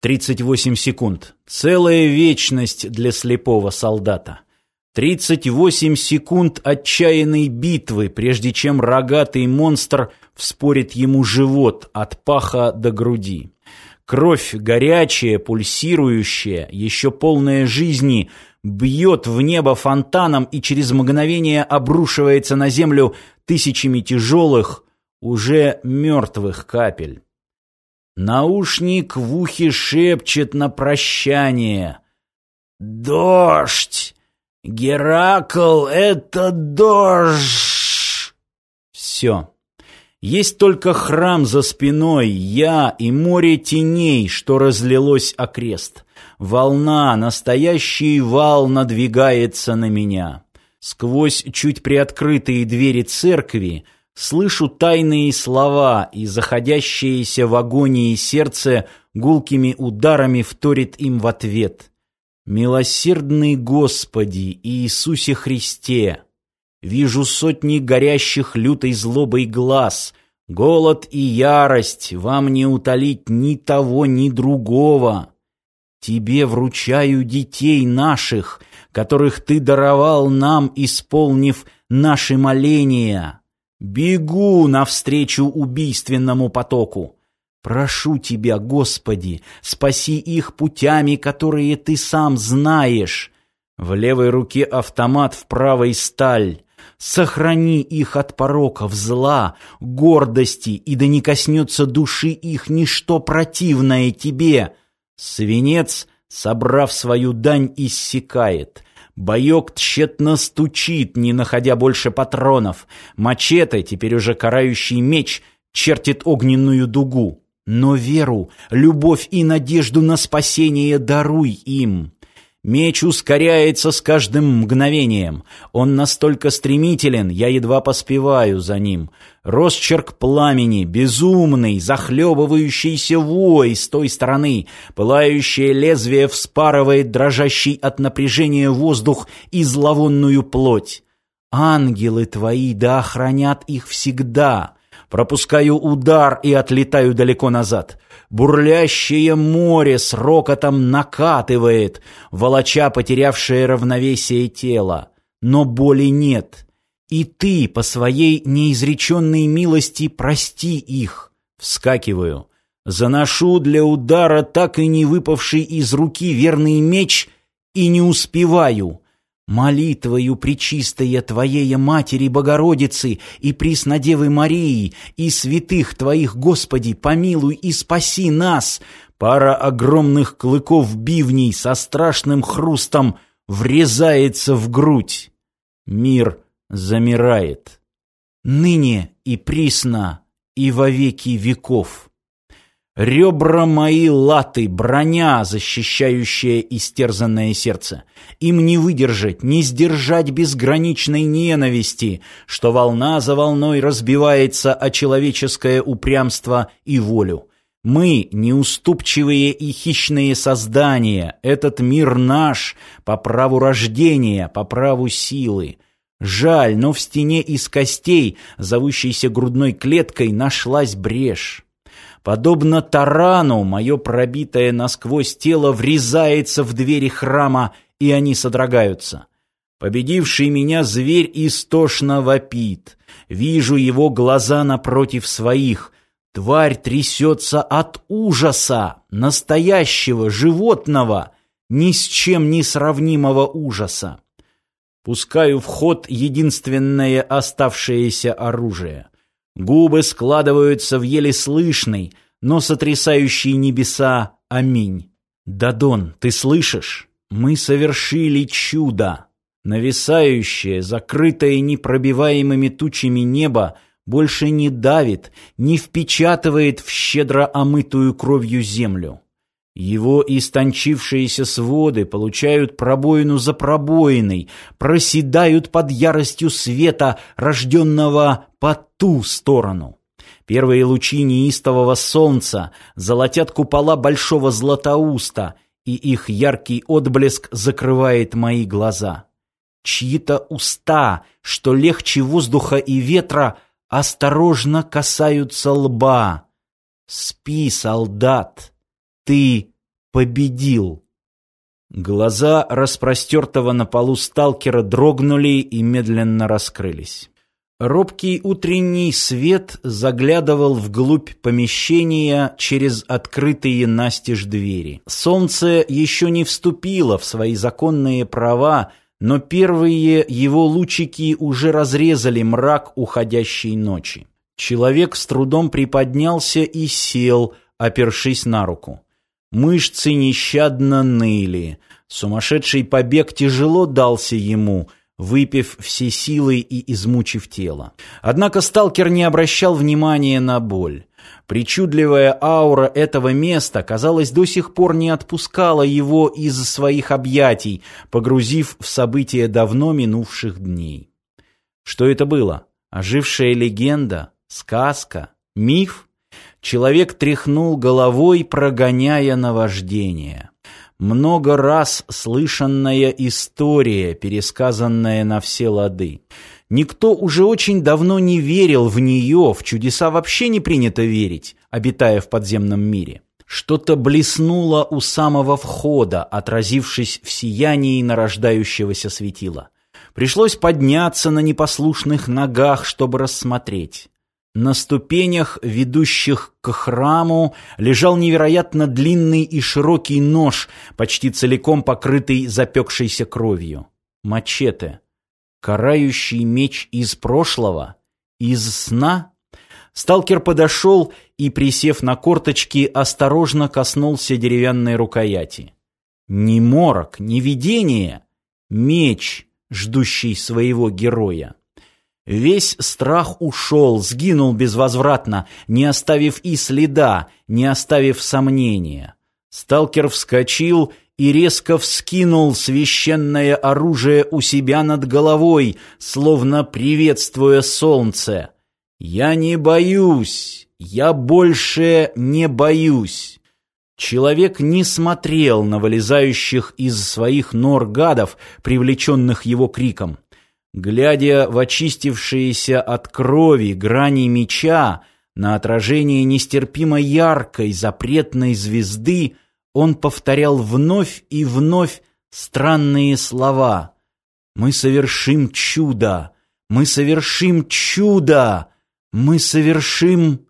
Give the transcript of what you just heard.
38 секунд. Целая вечность для слепого солдата. 38 секунд отчаянной битвы, прежде чем рогатый монстр вспорит ему живот от паха до груди. Кровь горячая, пульсирующая, еще полная жизни, бьет в небо фонтаном и через мгновение обрушивается на землю тысячами тяжелых, уже мертвых капель. Наушник в ухе шепчет на прощание. «Дождь! Геракл — это дождь!» Все. Есть только храм за спиной, я и море теней, что разлилось окрест. Волна, настоящий вал надвигается на меня. Сквозь чуть приоткрытые двери церкви слышу тайные слова, и заходящееся в агонии сердце гулкими ударами вторит им в ответ. «Милосердный Господи Иисусе Христе!» Вижу сотни горящих лютой злобой глаз. Голод и ярость вам не утолить ни того, ни другого. Тебе вручаю детей наших, которых ты даровал нам, исполнив наши моления. Бегу навстречу убийственному потоку. Прошу тебя, Господи, спаси их путями, которые ты сам знаешь. В левой руке автомат, в правой сталь. Сохрани их от пороков, зла, гордости, и да не коснется души их ничто противное тебе. Свинец, собрав свою дань, иссякает. Боек тщетно стучит, не находя больше патронов. Мачете, теперь уже карающий меч, чертит огненную дугу. Но веру, любовь и надежду на спасение даруй им. Меч ускоряется с каждым мгновением. Он настолько стремителен, я едва поспеваю за ним. Росчерк пламени, безумный, захлебывающийся вой с той стороны. Пылающее лезвие вспарывает дрожащий от напряжения воздух и зловонную плоть. Ангелы твои да охранят их всегда. Пропускаю удар и отлетаю далеко назад. Бурлящее море с рокотом накатывает, волоча потерявшее равновесие тело. Но боли нет. И ты по своей неизреченной милости прости их. Вскакиваю. Заношу для удара так и не выпавший из руки верный меч и не успеваю. Молитвою пречистая Твоей Матери Богородицы и Преснодевы Марии и святых Твоих, Господи, помилуй и спаси нас!» Пара огромных клыков бивней со страшным хрустом врезается в грудь. Мир замирает. Ныне и присно, и во веки веков. Ребра мои латы, броня, защищающая истерзанное сердце. Им не выдержать, не сдержать безграничной ненависти, что волна за волной разбивается о человеческое упрямство и волю. Мы, неуступчивые и хищные создания, этот мир наш, по праву рождения, по праву силы. Жаль, но в стене из костей, зовущейся грудной клеткой, нашлась брешь. Подобно тарану, мое пробитое насквозь тело врезается в двери храма, и они содрогаются. Победивший меня зверь истошно вопит. Вижу его глаза напротив своих. Тварь трясется от ужаса, настоящего, животного, ни с чем не сравнимого ужаса. Пускаю в ход единственное оставшееся оружие. Губы складываются в еле слышный, но сотрясающий небеса «Аминь». «Дадон, ты слышишь? Мы совершили чудо!» Нависающее, закрытое непробиваемыми тучами небо больше не давит, не впечатывает в щедро омытую кровью землю. Его истончившиеся своды получают пробоину за пробоиной, проседают под яростью света, рожденного по ту сторону. Первые лучи неистового солнца золотят купола большого златоуста, и их яркий отблеск закрывает мои глаза. Чьи-то уста, что легче воздуха и ветра, осторожно касаются лба. Спи, солдат! Ты победил. Глаза распростертого на полу сталкера дрогнули и медленно раскрылись. Робкий утренний свет заглядывал вглубь помещения через открытые настежь двери. Солнце еще не вступило в свои законные права, но первые его лучики уже разрезали мрак уходящей ночи. Человек с трудом приподнялся и сел, опершись на руку. Мышцы нещадно ныли. Сумасшедший побег тяжело дался ему, выпив все силы и измучив тело. Однако сталкер не обращал внимания на боль. Причудливая аура этого места, казалось, до сих пор не отпускала его из своих объятий, погрузив в события давно минувших дней. Что это было? Ожившая легенда? Сказка? Миф? Человек тряхнул головой, прогоняя наваждение. Много раз слышанная история, пересказанная на все лады. Никто уже очень давно не верил в нее, в чудеса вообще не принято верить, обитая в подземном мире. Что-то блеснуло у самого входа, отразившись в сиянии нарождающегося светила. Пришлось подняться на непослушных ногах, чтобы рассмотреть. На ступенях, ведущих к храму, лежал невероятно длинный и широкий нож, почти целиком покрытый запекшейся кровью. Мачете. Карающий меч из прошлого? Из сна? Сталкер подошел и, присев на корточки, осторожно коснулся деревянной рукояти. Не морок, не видение. Меч, ждущий своего героя. Весь страх ушел, сгинул безвозвратно, не оставив и следа, не оставив сомнения. Сталкер вскочил и резко вскинул священное оружие у себя над головой, словно приветствуя солнце. «Я не боюсь! Я больше не боюсь!» Человек не смотрел на вылезающих из своих нор гадов, привлеченных его криком. Глядя в очистившиеся от крови грани меча, на отражение нестерпимо яркой запретной звезды, он повторял вновь и вновь странные слова. «Мы совершим чудо! Мы совершим чудо! Мы совершим...»